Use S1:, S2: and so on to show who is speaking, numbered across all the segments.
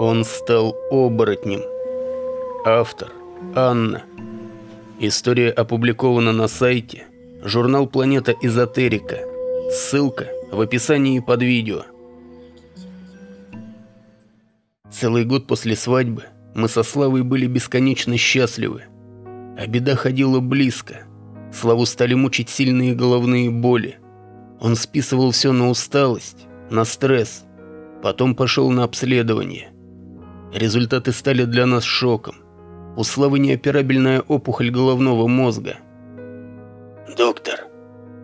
S1: Он стал оборотнем. Автор Анна. История опубликована на сайте журнал «Планета Эзотерика». Ссылка в описании под видео. Целый год после свадьбы мы со Славой были бесконечно счастливы. А беда ходила близко. Славу стали мучить сильные головные боли. Он списывал все на усталость, на стресс. Потом пошел на обследование. Результаты стали для нас шоком. У Славы неоперабельная опухоль головного мозга. «Доктор,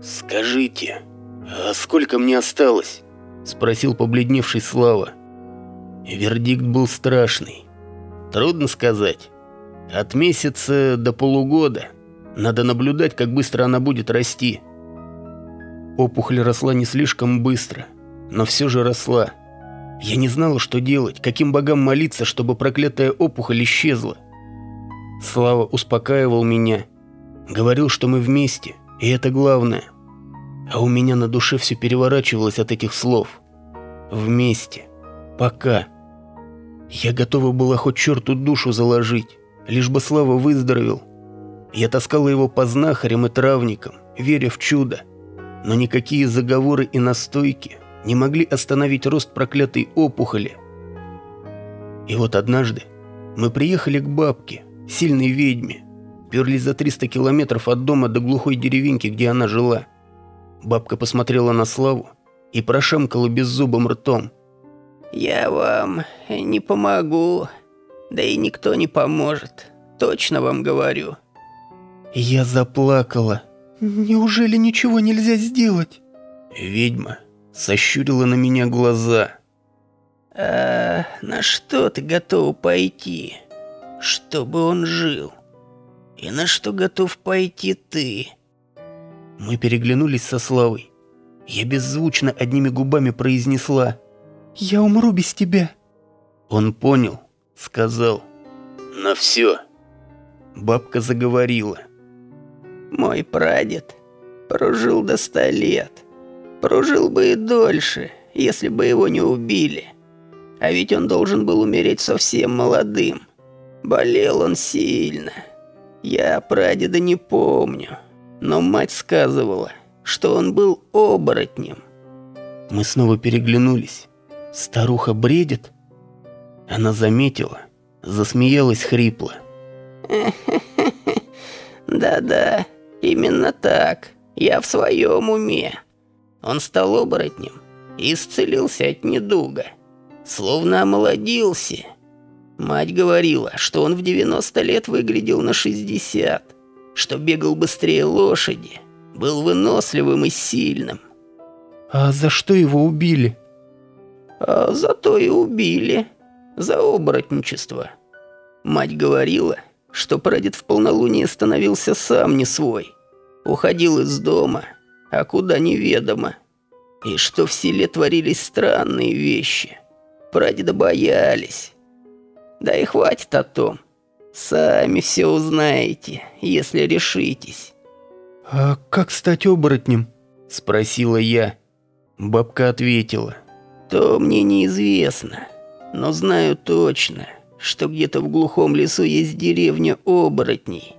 S1: скажите, а сколько мне осталось?» Спросил побледневший Слава. Вердикт был страшный. Трудно сказать. От месяца до полугода. Надо наблюдать, как быстро она будет расти. Опухоль росла не слишком быстро, но все же росла. Я не знала, что делать, каким богам молиться, чтобы проклятая опухоль исчезла. Слава успокаивал меня, говорил, что мы вместе, и это главное. А у меня на душе все переворачивалось от этих слов. Вместе. Пока. Я готова была хоть черту душу заложить, лишь бы Слава выздоровел. Я таскала его по знахарям и травникам, веря в чудо. Но никакие заговоры и настойки не могли остановить рост проклятой опухоли. И вот однажды мы приехали к бабке, сильной ведьме, перли за 300 километров от дома до глухой деревеньки, где она жила. Бабка посмотрела на Славу и прошамкала беззубым ртом.
S2: «Я вам не помогу, да и никто не поможет, точно вам говорю».
S1: Я заплакала.
S3: «Неужели ничего нельзя сделать?»
S1: Ведьма сощурила на меня глаза.
S2: «А на что ты готов пойти, чтобы он жил? И на что готов пойти ты?»
S1: Мы переглянулись со Славой. Я беззвучно одними губами произнесла
S3: «Я умру без тебя».
S1: Он понял, сказал «На все». Бабка заговорила.
S2: Мой прадед прожил до ста лет. Прожил бы и дольше, если бы его не убили. А ведь он должен был умереть совсем молодым. Болел он сильно. Я прадеда не помню, но мать сказывала, что он был оборотнем.
S1: Мы снова переглянулись. Старуха бредит? Она заметила, засмеялась хрипло.
S2: Да-да, именно так. Я в своем уме. Он стал оборотнем и исцелился от недуга. Словно омолодился. Мать говорила, что он в 90 лет выглядел на 60, что бегал быстрее лошади, был выносливым и сильным.
S3: А за что его убили?
S2: А за то и убили. За оборотничество. Мать говорила, что прадед в полнолуние становился сам не свой. Уходил из дома, а куда неведомо. И что в селе творились странные вещи. Прадеда боялись. Да и хватит о том. Сами все узнаете, если решитесь.
S3: «А как стать оборотнем?»
S1: – спросила я. Бабка ответила.
S2: «То мне неизвестно, но знаю точно, что где-то в глухом лесу есть деревня оборотней.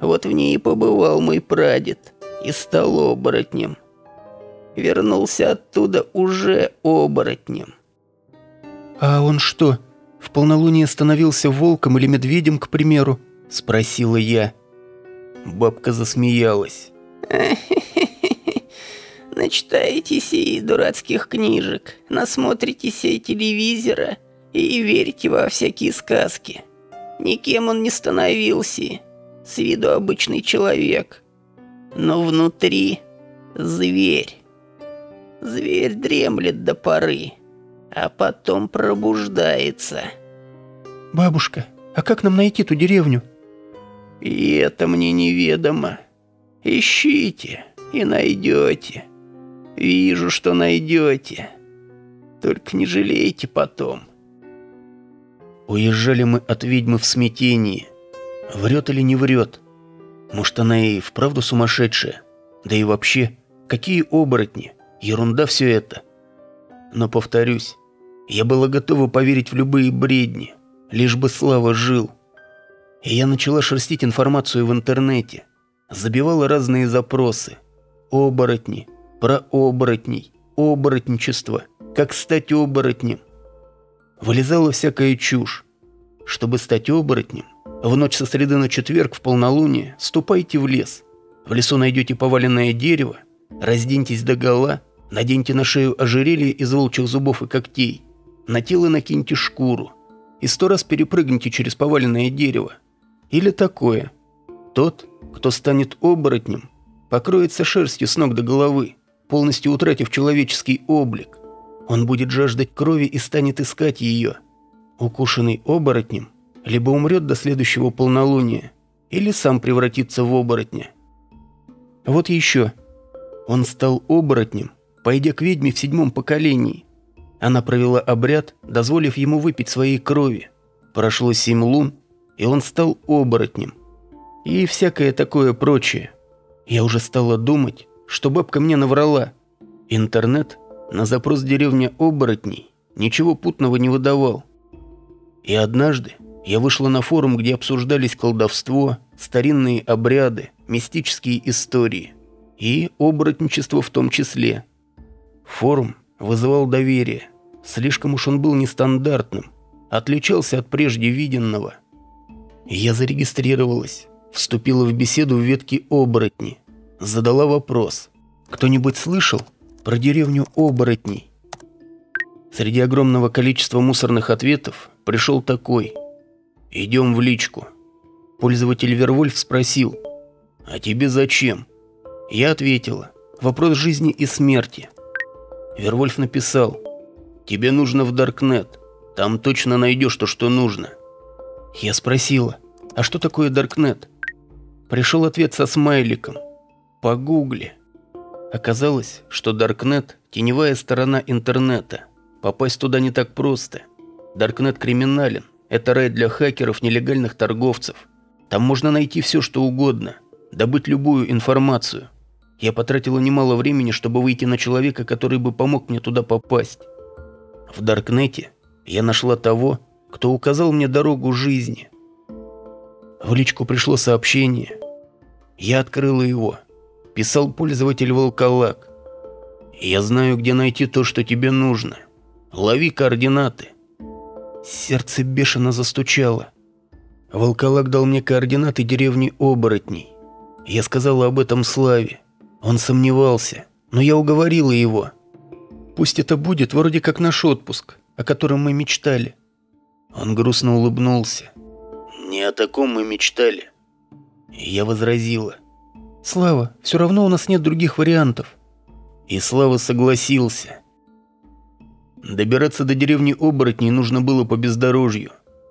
S2: Вот в ней и побывал мой прадед и стал оборотнем. Вернулся оттуда уже оборотнем.
S3: «А он что, в полнолуние становился волком или медведем, к примеру?» – спросила я.
S1: Бабка засмеялась.
S2: Начитаетесь и дурацких книжек, насмотритесь и телевизора и верите во всякие сказки. Никем он не становился, с виду обычный человек, но внутри зверь. Зверь дремлет до поры, а потом пробуждается.
S3: «Бабушка, а как нам найти ту деревню?»
S2: «И это мне неведомо. Ищите и найдете. Вижу, что найдете. Только не жалейте потом».
S1: Уезжали мы от ведьмы в смятении. Врет или не врет? Может, она и вправду сумасшедшая? Да и вообще, какие оборотни? Ерунда все это. Но повторюсь, Я была готова поверить в любые бредни, лишь бы Слава жил. И я начала шерстить информацию в интернете, забивала разные запросы. Оборотни, про оборотней, оборотничество, как стать оборотнем. Вылезала всякая чушь. Чтобы стать оборотнем, в ночь со среды на четверг в полнолуние ступайте в лес. В лесу найдете поваленное дерево, разденьтесь до гола, наденьте на шею ожерелье из волчьих зубов и когтей, на тело накиньте шкуру и сто раз перепрыгните через поваленное дерево. Или такое. Тот, кто станет оборотнем, покроется шерстью с ног до головы, полностью утратив человеческий облик. Он будет жаждать крови и станет искать ее. Укушенный оборотнем либо умрет до следующего полнолуния, или сам превратится в оборотня. Вот еще. Он стал оборотнем, пойдя к ведьме в седьмом поколении. Она провела обряд, дозволив ему выпить своей крови. Прошло семь лун, и он стал оборотнем. И всякое такое прочее. Я уже стала думать, что бабка мне наврала. Интернет на запрос деревня оборотней ничего путного не выдавал. И однажды я вышла на форум, где обсуждались колдовство, старинные обряды, мистические истории и оборотничество в том числе. Форум вызывал доверие. Слишком уж он был нестандартным, отличался от прежде виденного. Я зарегистрировалась, вступила в беседу в ветке оборотни, задала вопрос. Кто-нибудь слышал про деревню оборотней? Среди огромного количества мусорных ответов пришел такой. «Идем в личку». Пользователь Вервольф спросил. «А тебе зачем?» Я ответила. «Вопрос жизни и смерти». Вервольф написал. «Тебе нужно в Даркнет. Там точно найдешь то, что нужно». Я спросила. «А что такое Даркнет?» Пришел ответ со смайликом. «Погугли». Оказалось, что Даркнет – теневая сторона интернета. Попасть туда не так просто. Даркнет криминален. Это рай для хакеров, нелегальных торговцев. Там можно найти все, что угодно. Добыть любую информацию. Я потратила немало времени, чтобы выйти на человека, который бы помог мне туда попасть. В Даркнете я нашла того, кто указал мне дорогу жизни. В личку пришло сообщение. Я открыла его. Писал пользователь Волколак. Я знаю, где найти то, что тебе нужно. Лови координаты. Сердце бешено застучало. Волколак дал мне координаты деревни Оборотней. Я сказала об этом Славе. Он сомневался, но я уговорила его. Пусть это будет вроде как наш отпуск, о котором мы мечтали. Он грустно улыбнулся. Не о таком мы мечтали. Я возразила. Слава, все равно у нас нет других вариантов. И Слава согласился. Добираться до деревни оборотней нужно было по бездорожью.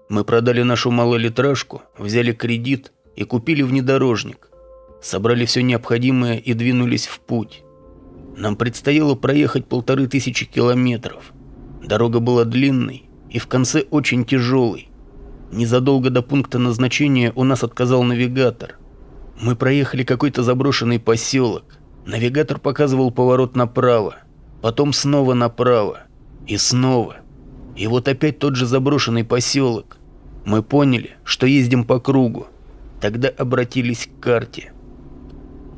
S1: Мы продали нашу малолитражку, взяли кредит и купили внедорожник. Собрали все необходимое и двинулись в путь. Нам предстояло проехать полторы тысячи километров. Дорога была длинной и в конце очень тяжелой. Незадолго до пункта назначения у нас отказал навигатор. Мы проехали какой-то заброшенный поселок. Навигатор показывал поворот направо, потом снова направо и снова. И вот опять тот же заброшенный поселок. Мы поняли, что ездим по кругу. Тогда обратились к карте.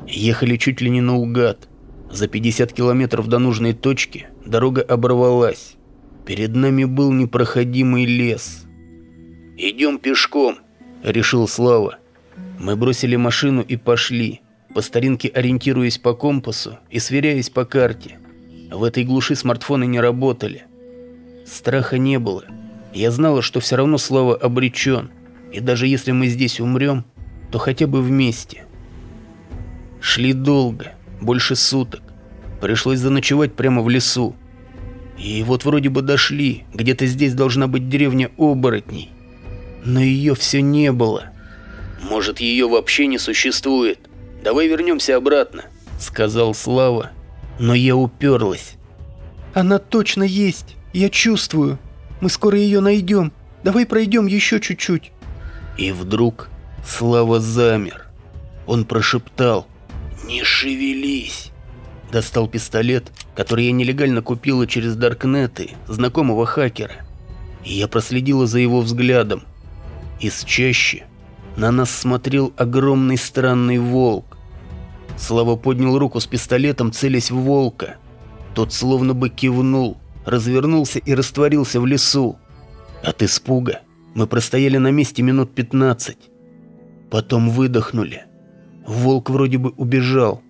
S1: Ехали чуть ли не наугад. За 50 километров до нужной точки дорога оборвалась. Перед нами был непроходимый лес. «Идем пешком», — решил Слава. Мы бросили машину и пошли, по старинке ориентируясь по компасу и сверяясь по карте. В этой глуши смартфоны не работали. Страха не было. Я знала, что все равно Слава обречен, и даже если мы здесь умрем, то хотя бы вместе. Шли долго, больше суток. Пришлось заночевать прямо в лесу. И вот вроде бы дошли, где-то здесь должна быть деревня оборотней. Но ее все не было. Может, ее вообще не существует. Давай вернемся обратно, сказал Слава. Но я уперлась. Она точно есть, я чувствую. Мы скоро ее найдем. Давай пройдем еще чуть-чуть. И вдруг Слава замер. Он прошептал «Не шевелись! Достал пистолет, который я нелегально купила через Даркнеты, знакомого хакера. И я проследила за его взглядом. Из чаще на нас смотрел огромный странный волк. Слава поднял руку с пистолетом, целясь в волка. Тот словно бы кивнул, развернулся и растворился в лесу. От испуга мы простояли на месте минут 15. Потом выдохнули. Волк вроде бы убежал.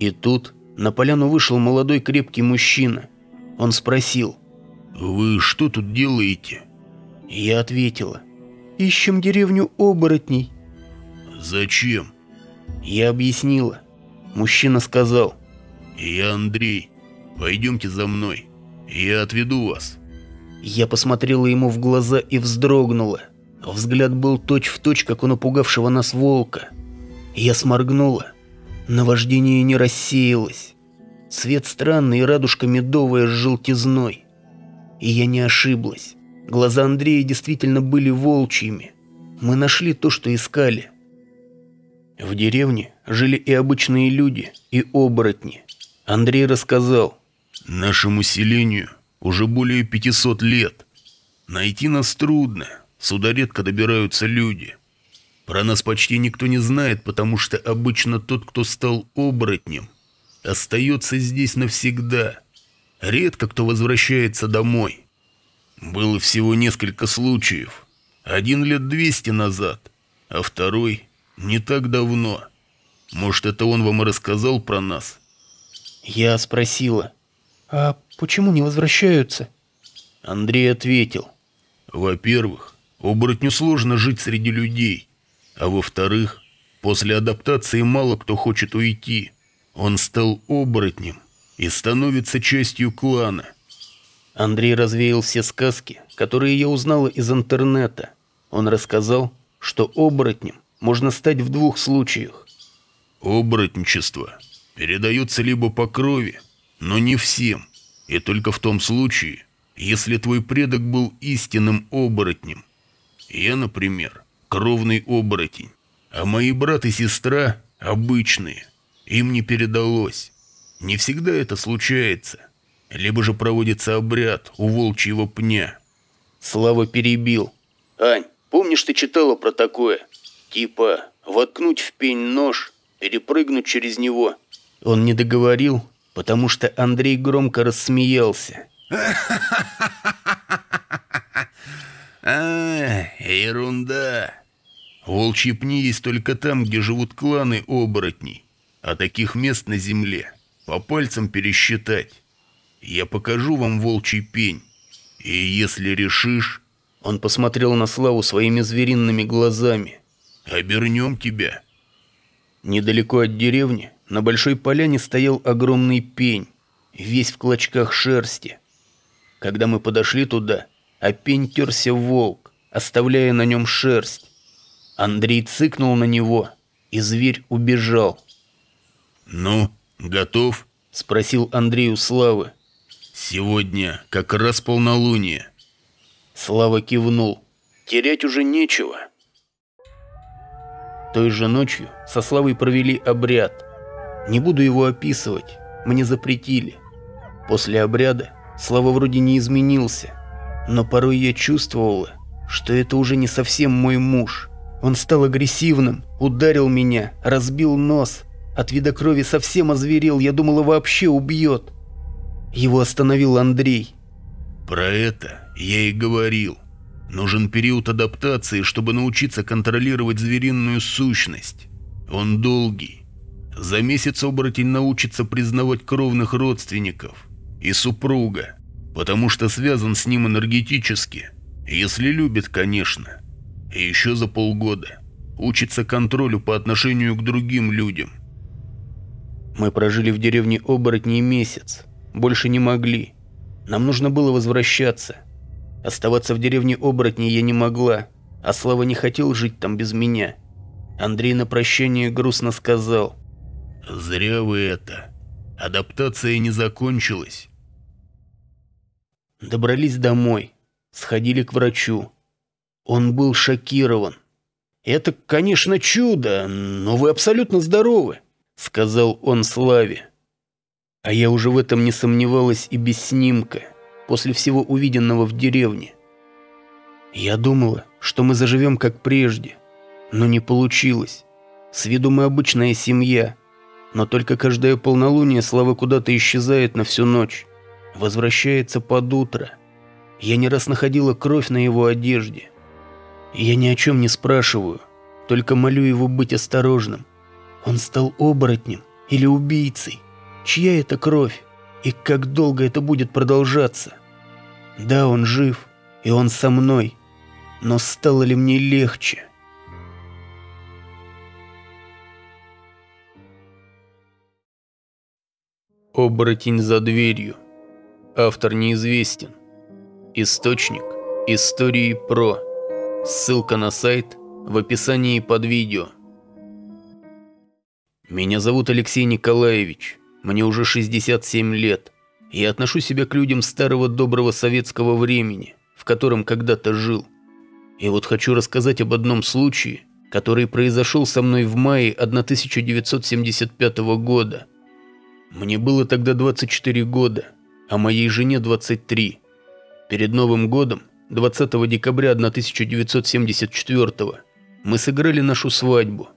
S1: И тут на поляну вышел молодой крепкий мужчина. Он спросил.
S4: «Вы что тут делаете?»
S1: Я ответила. «Ищем деревню оборотней».
S4: «Зачем?»
S1: Я объяснила. Мужчина сказал.
S4: «Я Андрей. Пойдемте за мной. Я отведу вас».
S1: Я посмотрела ему в глаза и вздрогнула. Взгляд был точь-в-точь, точь, как у напугавшего нас волка. Я сморгнула. Наваждение не рассеялось. Цвет странный и радужка медовая с желтизной. И я не ошиблась. Глаза Андрея действительно были волчьими. Мы нашли то, что искали. В деревне жили и обычные люди, и оборотни. Андрей рассказал.
S4: Нашему селению уже более 500 лет. Найти нас трудно, сюда редко добираются люди. Про нас почти никто не знает, потому что обычно тот, кто стал оборотнем, остается здесь навсегда. Редко кто возвращается домой. Было всего несколько случаев. Один лет 200 назад, а второй не так давно. Может, это он вам и рассказал про нас?
S1: Я спросила.
S3: А почему не возвращаются?
S1: Андрей ответил.
S4: Во-первых, оборотню сложно жить среди людей. А во-вторых, после адаптации мало кто хочет уйти. Он стал оборотнем и становится частью клана.
S1: Андрей развеял все сказки, которые я узнала из интернета. Он рассказал, что оборотнем можно стать в двух случаях.
S4: Оборотничество передается либо по крови, но не всем, и только в том случае, если твой предок был истинным оборотнем. Я, например, кровный оборотень, а мои брат и сестра обычные, им не передалось. Не всегда это случается, либо же проводится обряд у волчьего пня.
S1: Слава перебил. «Ань, помнишь, ты читала про такое? Типа, воткнуть в пень нож, перепрыгнуть через него». Он не договорил, потому что Андрей громко рассмеялся.
S4: А, ерунда. Волчьи пни есть только там, где живут кланы оборотней. А таких мест на земле по пальцам пересчитать. Я покажу вам волчий пень. И если решишь...
S1: Он посмотрел на Славу своими звериными глазами.
S4: Обернем тебя.
S1: Недалеко от деревни, на большой поляне стоял огромный пень, весь в клочках шерсти. Когда мы подошли туда, а пень терся волк, оставляя на нем шерсть. Андрей цыкнул на него, и зверь убежал.
S4: «Ну, готов?»
S1: – спросил Андрей у Славы.
S4: «Сегодня как раз полнолуние».
S1: Слава кивнул. «Терять уже нечего». Той же ночью со Славой провели обряд. Не буду его описывать, мне запретили. После обряда Слава вроде не изменился, но порой я чувствовала, что это уже не совсем мой муж. Он стал агрессивным, ударил меня, разбил нос. От вида крови совсем озверел, я думала вообще убьет. Его остановил Андрей.
S4: Про это я и говорил. Нужен период адаптации, чтобы научиться контролировать звериную сущность. Он долгий. За месяц оборотень научится признавать кровных родственников и супруга, потому что связан с ним энергетически, если любит, конечно. И еще за полгода учится контролю по отношению к другим людям.
S1: Мы прожили в деревне оборотней месяц, больше не могли. Нам нужно было возвращаться. Оставаться в деревне оборотней я не могла, а Слава не хотел жить там без меня. Андрей на прощание грустно сказал.
S4: «Зря вы это. Адаптация не закончилась».
S1: Добрались домой, сходили к врачу. Он был шокирован. «Это, конечно, чудо, но вы абсолютно здоровы», — сказал он Славе. А я уже в этом не сомневалась и без снимка, после всего увиденного в деревне. Я думала, что мы заживем как прежде, но не получилось. С виду мы обычная семья, но только каждое полнолуние Слава куда-то исчезает на всю ночь, возвращается под утро. Я не раз находила кровь на его одежде. Я ни о чем не спрашиваю, только молю его быть осторожным. Он стал оборотнем или убийцей. Чья это кровь? И как долго это будет продолжаться? Да, он жив, и он со мной. Но стало ли мне легче? Оборотень за дверью. Автор неизвестен. Источник. Истории про. Ссылка на сайт в описании под видео. Меня зовут Алексей Николаевич. Мне уже 67 лет. Я отношу себя к людям старого доброго советского времени, в котором когда-то жил. И вот хочу рассказать об одном случае, который произошел со мной в мае 1975 года. Мне было тогда 24 года, а моей жене 23. Перед Новым годом, 20 декабря 1974 мы сыграли нашу свадьбу.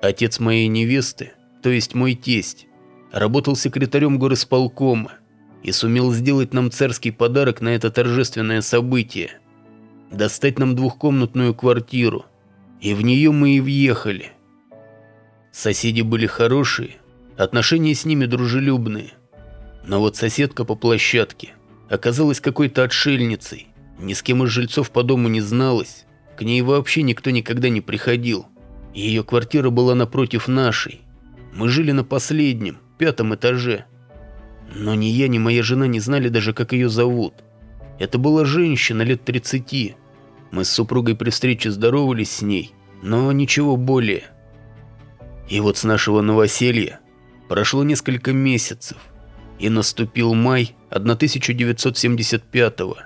S1: Отец моей невесты, то есть мой тесть, работал секретарем горосполкома и сумел сделать нам царский подарок на это торжественное событие – достать нам двухкомнатную квартиру, и в нее мы и въехали. Соседи были хорошие, отношения с ними дружелюбные. Но вот соседка по площадке оказалась какой-то отшельницей, ни с кем из жильцов по дому не зналась, к ней вообще никто никогда не приходил. Ее квартира была напротив нашей. Мы жили на последнем, пятом этаже. Но ни я, ни моя жена не знали даже, как ее зовут. Это была женщина лет 30. Мы с супругой при встрече здоровались с ней, но ничего более. И вот с нашего новоселья прошло несколько месяцев, и наступил май 1975 -го.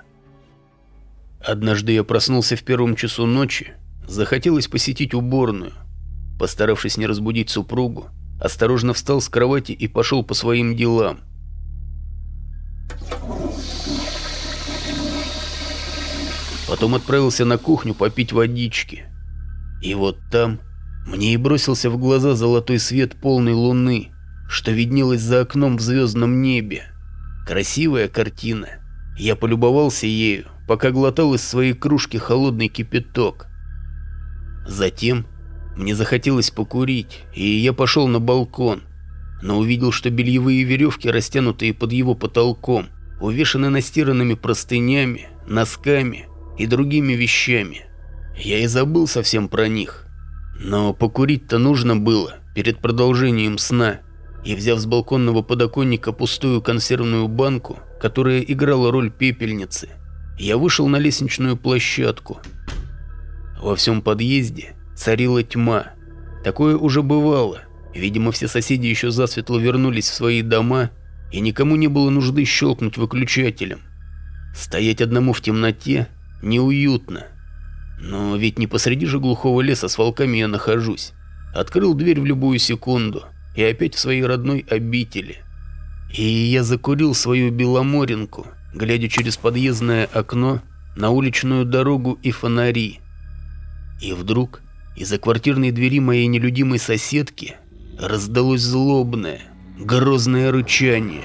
S1: Однажды я проснулся в первом часу ночи, захотелось посетить уборную. Постаравшись не разбудить супругу, осторожно встал с кровати и пошел по своим делам – Потом отправился на кухню попить водички. И вот там мне и бросился в глаза золотой свет полной луны, что виднелось за окном в звездном небе. Красивая картина. Я полюбовался ею, пока глотал из своей кружки холодный кипяток. Затем мне захотелось покурить, и я пошел на балкон, но увидел, что бельевые веревки, растянутые под его потолком, увешаны настиранными простынями, носками и другими вещами. Я и забыл совсем про них. Но покурить-то нужно было перед продолжением сна. И взяв с балконного подоконника пустую консервную банку, которая играла роль пепельницы, я вышел на лестничную площадку. Во всем подъезде царила тьма. Такое уже бывало. Видимо, все соседи еще засветло вернулись в свои дома, и никому не было нужды щелкнуть выключателем. Стоять одному в темноте неуютно. Но ведь не посреди же глухого леса с волками я нахожусь. Открыл дверь в любую секунду и опять в своей родной обители. И я закурил свою беломоринку, глядя через подъездное окно на уличную дорогу и фонари. И вдруг из-за квартирной двери моей нелюдимой соседки раздалось злобное, грозное рычание.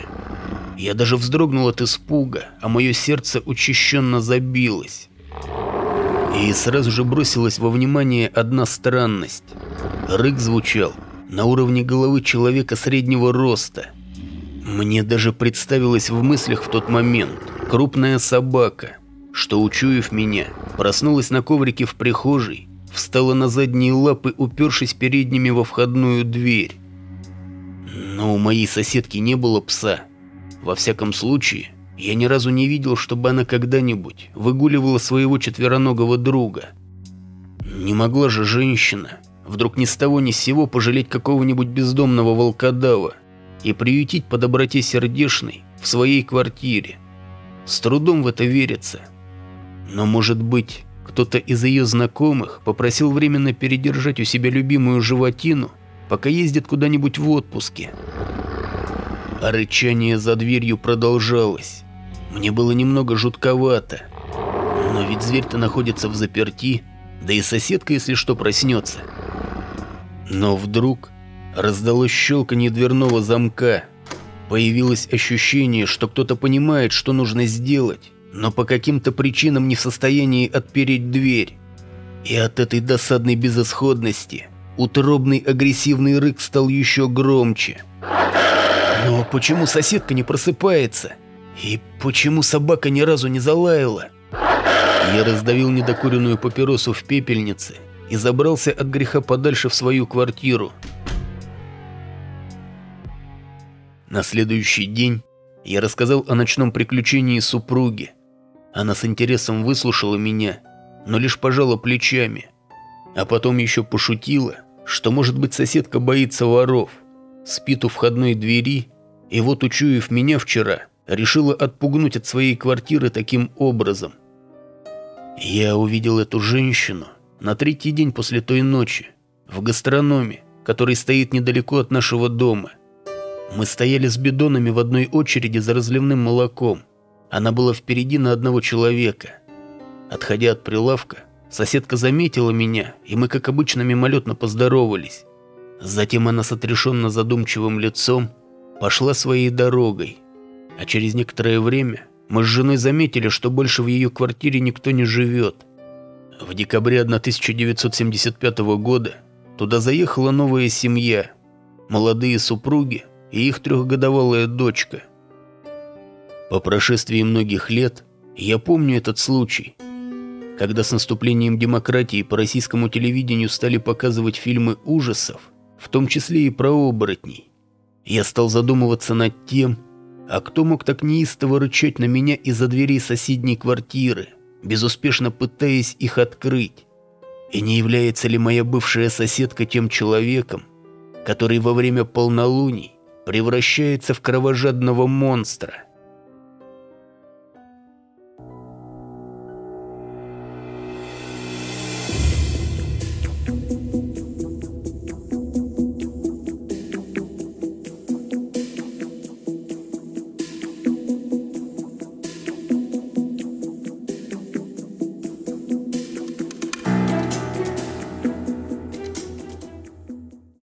S1: Я даже вздрогнул от испуга, а мое сердце учащенно забилось. И сразу же бросилась во внимание одна странность. Рык звучал на уровне головы человека среднего роста. Мне даже представилась в мыслях в тот момент крупная собака, что, учуяв меня, проснулась на коврике в прихожей, встала на задние лапы, упершись передними во входную дверь. Но у моей соседки не было пса. Во всяком случае, я ни разу не видел, чтобы она когда-нибудь выгуливала своего четвероногого друга. Не могла же женщина вдруг ни с того ни с сего пожалеть какого-нибудь бездомного волкодава и приютить по доброте сердешной в своей квартире. С трудом в это верится. Но, может быть, кто-то из ее знакомых попросил временно передержать у себя любимую животину, пока ездит куда-нибудь в отпуске. А рычание за дверью продолжалось. Мне было немного жутковато. Но ведь зверь-то находится в заперти, да и соседка, если что, проснется. Но вдруг раздалось щелканье дверного замка. Появилось ощущение, что кто-то понимает, что нужно сделать, но по каким-то причинам не в состоянии отпереть дверь. И от этой досадной безысходности утробный агрессивный рык стал еще громче. Но почему соседка не просыпается? И почему собака ни разу не залаяла? Я раздавил недокуренную папиросу в пепельнице и забрался от греха подальше в свою квартиру. На следующий день я рассказал о ночном приключении супруги. Она с интересом выслушала меня, но лишь пожала плечами. А потом еще пошутила, что, может быть, соседка боится воров, спит у входной двери, и вот, учуяв меня вчера, решила отпугнуть от своей квартиры таким образом. Я увидел эту женщину на третий день после той ночи, в гастрономе, который стоит недалеко от нашего дома. Мы стояли с бидонами в одной очереди за разливным молоком. Она была впереди на одного человека. Отходя от прилавка, соседка заметила меня, и мы, как обычно, мимолетно поздоровались. Затем она с отрешенно задумчивым лицом пошла своей дорогой. А через некоторое время мы с женой заметили, что больше в ее квартире никто не живет. В декабре 1975 года туда заехала новая семья, молодые супруги и их трехгодовалая дочка. По прошествии многих лет я помню этот случай, когда с наступлением демократии по российскому телевидению стали показывать фильмы ужасов, в том числе и про оборотней. Я стал задумываться над тем, а кто мог так неистово рычать на меня из-за дверей соседней квартиры, безуспешно пытаясь их открыть? И не является ли моя бывшая соседка тем человеком, который во время полнолуний превращается в кровожадного монстра –